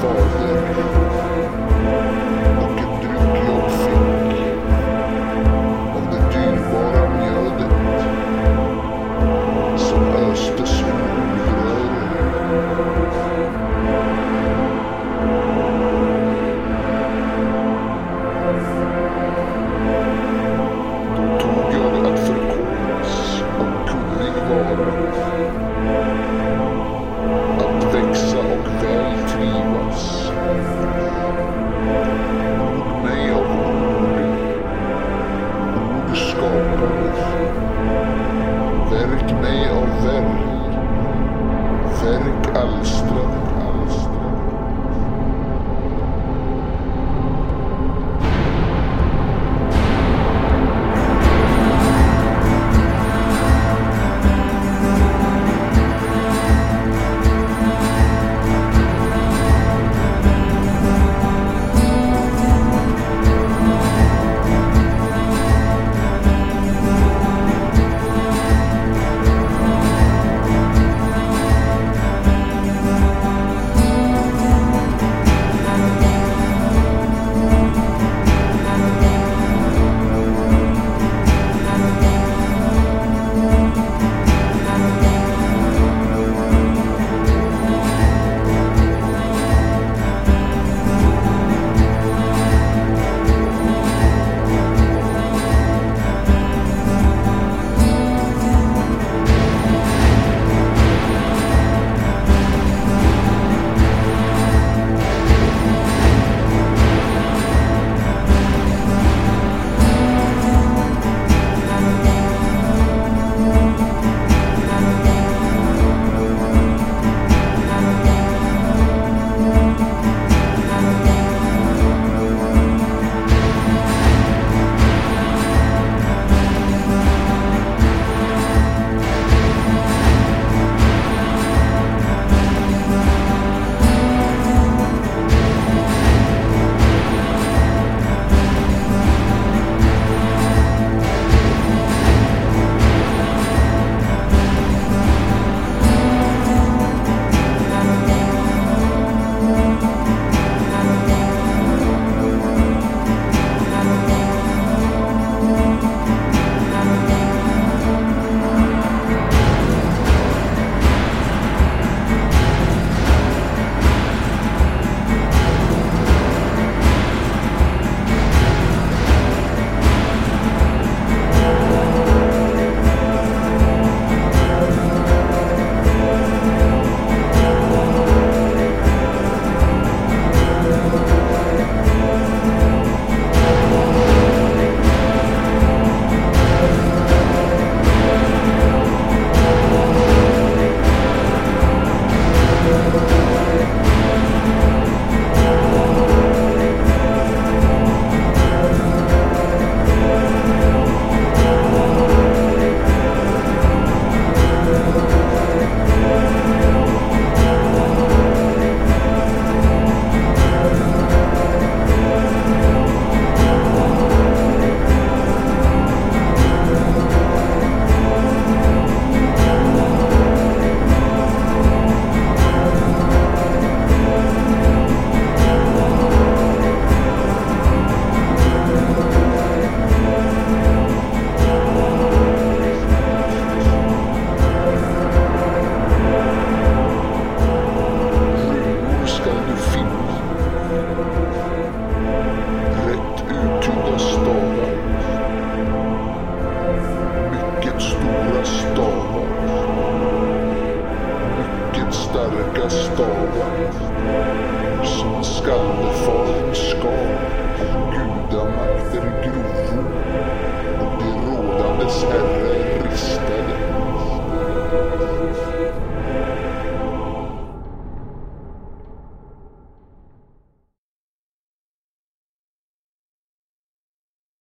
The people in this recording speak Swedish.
forward. hittar du filmen. Rätt uttydda stavar. Mycket stora stavar. Mycket starka stavar. Som skallefaren ska. Gudamakter grovor. Och de rådandes herrar.